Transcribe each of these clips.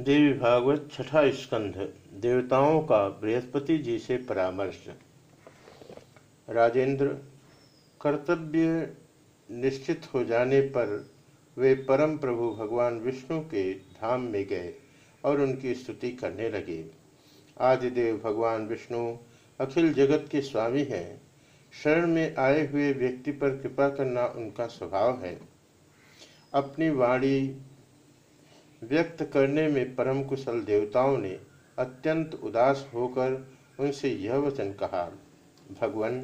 देवी भागवत छठा स्कंध, देवताओं का बृहस्पति जी से परामर्श। राजेंद्र, कर्तव्य निश्चित हो जाने पर वे परम प्रभु भगवान विष्णु के धाम में गए और उनकी स्तुति करने लगे। आदिदेव भगवान विष्णु अखिल जगत के स्वामी हैं। शरण में आए हुए व्यक्ति पर कृपा करना उनका स्वभाव है। अपनी वाणी व्यक्त करने में परम कुशल देवताओं ने अत्यंत उदास होकर उनसे यह वचन कहा, भगवान,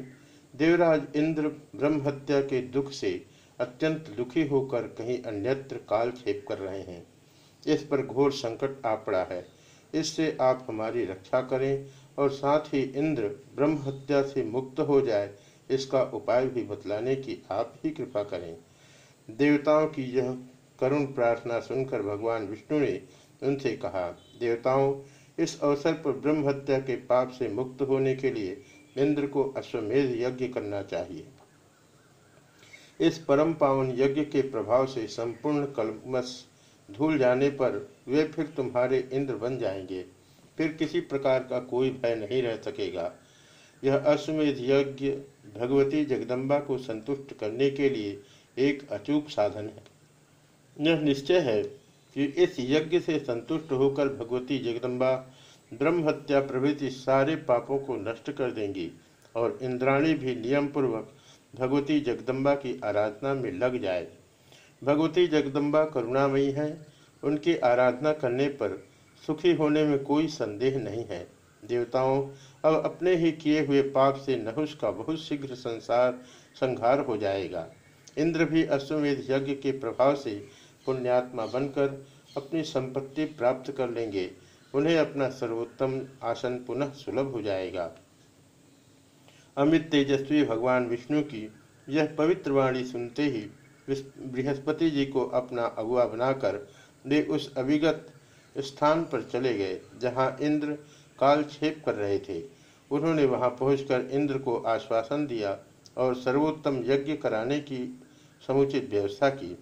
देवराज इंद्र ब्रह्महत्या के दुख से अत्यंत दुखी होकर कहीं अन्यत्र काल छेप कर रहे हैं। इस पर घोर संकट आ पड़ा है। इससे आप हमारी रक्षा करें और साथ ही इंद्र ब्रह्म हत्या से मुक्त हो जाए, इसका उपाय भी बतलाने की आप ही कृपा करें। देवताओं की यह करुण प्रार्थना सुनकर भगवान विष्णु ने उनसे कहा, देवताओं, इस अवसर पर ब्रह्म हत्या के पाप से मुक्त होने के लिए इंद्र को अश्वमेध यज्ञ करना चाहिए। इस परम पावन यज्ञ के प्रभाव से संपूर्ण कलमस धूल जाने पर वे फिर तुम्हारे इंद्र बन जाएँगे। फिर किसी प्रकार का कोई भय नहीं रह सकेगा। यह अश्वमेध यज्ञ भगवती जगदम्बा को संतुष्ट करने के लिए एक अचूक साधन है। यह निश्चय है कि इस यज्ञ से संतुष्ट होकर भगवती जगदम्बा ब्रह्म हत्या प्रभृति सारे पापों को नष्ट कर देंगी और इंद्राणी भी नियम पूर्वक भगवती जगदम्बा की आराधना में लग जाए। भगवती जगदम्बा करुणामयी है। उनकी आराधना करने पर सुखी होने में कोई संदेह नहीं है। देवताओं, अब अपने ही किए हुए पाप से नहुष का बहुत शीघ्र संसार संहार हो जाएगा। इंद्र भी अश्वमेध यज्ञ के प्रभाव से पुण्यात्मा बनकर अपनी संपत्ति प्राप्त कर लेंगे। उन्हें अपना सर्वोत्तम आसन पुनः सुलभ हो जाएगा। अमित तेजस्वी भगवान विष्णु की यह पवित्र वाणी सुनते ही बृहस्पति जी को अपना अगुआ बनाकर वे उस अभिगत स्थान पर चले गए, जहाँ इंद्र कालक्षेप कर रहे थे। उन्होंने वहाँ पहुंचकर इंद्र को आश्वासन दिया और सर्वोत्तम यज्ञ कराने की समुचित व्यवस्था की।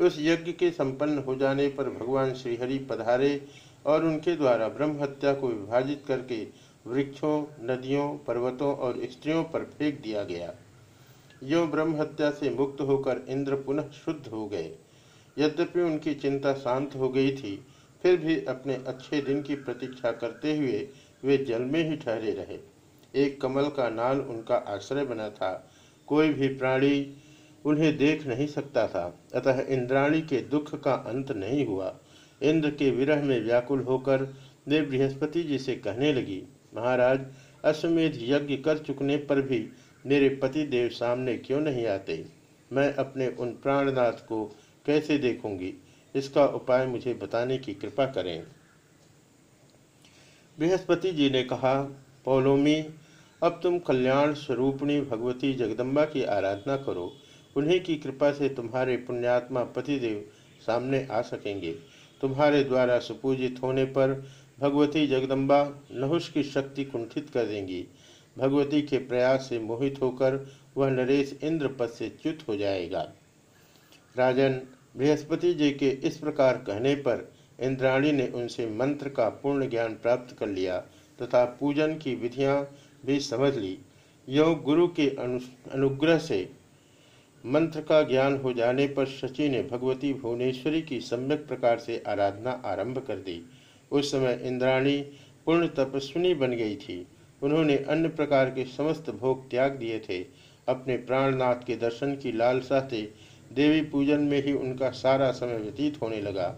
उस यज्ञ के संपन्न हो जाने पर भगवान श्रीहरि पधारे और उनके द्वारा ब्रह्म हत्या को विभाजित करके वृक्षों, नदियों, पर्वतों और स्त्रियों पर फेंक दिया गया। यो ब्रह्म हत्या से मुक्त होकर इंद्र पुनः शुद्ध हो गए। यद्यपि उनकी चिंता शांत हो गई थी, फिर भी अपने अच्छे दिन की प्रतीक्षा करते हुए वे जल में ही ठहरे रहे। एक कमल का नाल उनका आश्रय बना था। कोई भी प्राणी उन्हें देख नहीं सकता था। अतः इंद्राणी के दुख का अंत नहीं हुआ। इंद्र के विरह में व्याकुल होकर वे बृहस्पति जी से कहने लगी, महाराज, अश्वमेध यज्ञ कर चुकने पर भी मेरे पति देव सामने क्यों नहीं आते? मैं अपने उन प्राणनाथ को कैसे देखूँगी? इसका उपाय मुझे बताने की कृपा करें। बृहस्पति जी ने कहा, पौलोमी, अब तुम कल्याण स्वरूपणी भगवती जगदम्बा की आराधना करो। उन्हीं की कृपा से तुम्हारे पुण्यात्मा पतिदेव सामने आ सकेंगे। तुम्हारे द्वारा सुपूजित होने पर भगवती जगदम्बा नहुष की शक्ति कुंठित कर देंगी। भगवती के प्रयास से मोहित होकर वह नरेश इंद्र पद से च्युत हो जाएगा। राजन, बृहस्पति जी के इस प्रकार कहने पर इंद्राणी ने उनसे मंत्र का पूर्ण ज्ञान प्राप्त कर लिया तथा पूजन की विधियाँ भी समझ ली। यह गुरु के अनुग्रह से मंत्र का ज्ञान हो जाने पर शची ने भगवती भुवनेश्वरी की सम्यक प्रकार से आराधना आरंभ कर दी। उस समय इंद्राणी पूर्ण तपस्विनी बन गई थी। उन्होंने अन्य प्रकार के समस्त भोग त्याग दिए थे। अपने प्राणनाथ के दर्शन की लालसा से देवी पूजन में ही उनका सारा समय व्यतीत होने लगा।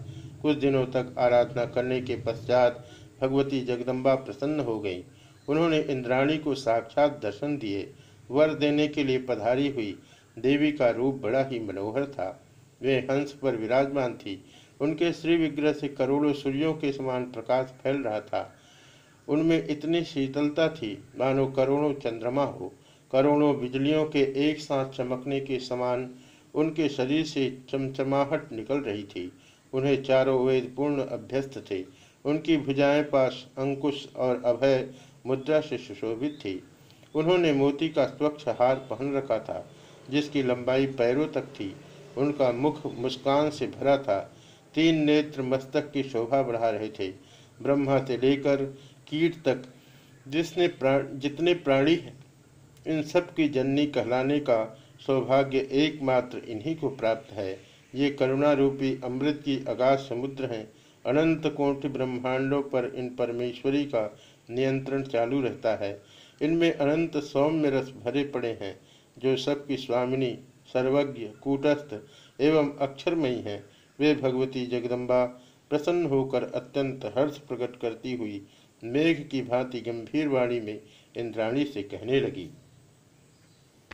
कुछ दिनों तक आराधना करने के पश्चात भगवती जगदम्बा प्रसन्न हो गई। उन्होंने इंद्राणी को साक्षात दर्शन दिए। वर देने के लिए पधारी हुई देवी का रूप बड़ा ही मनोहर था। वे हंस पर विराजमान थी। उनके श्री विग्रह से करोड़ों सूर्यों के समान प्रकाश फैल रहा था। उनमें इतनी शीतलता थी, मानो करोड़ों चंद्रमा हो। करोड़ों बिजलियों के एक साथ चमकने के समान उनके शरीर से चमचमाहट निकल रही थी। उन्हें चारों वेद पूर्ण अभ्यस्त थे। उनकी भुजाएँ पास अंकुश और अभय मुद्रा से सुशोभित थी। उन्होंने मोती का स्वच्छ हार पहन रखा था। जिसकी लंबाई पैरों तक थी, उनका मुख मुस्कान से भरा था। तीन नेत्र मस्तक की शोभा बढ़ा रहे थे। ब्रह्मा से लेकर कीट तक, जिसने प्राण, जितने प्राणी हैं, इन सब की जननी कहलाने का सौभाग्य एकमात्र इन्हीं को प्राप्त है। ये करुणा रूपी अमृत की अगाध समुद्र हैं। अनंत कोटि ब्रह्मांडों पर इन परमेश्वरी का नियंत्रण चालू रहता है। इनमें अनंत सौम्य रस भरे पड़े हैं। जो सबकी स्वामिनी, सर्वज्ञ, कूटस्थ एवं अक्षरमयी है, वे भगवती जगदम्बा प्रसन्न होकर अत्यंत हर्ष प्रकट करती हुई मेघ की भांति गंभीर वाणी में इंद्राणी से कहने लगी।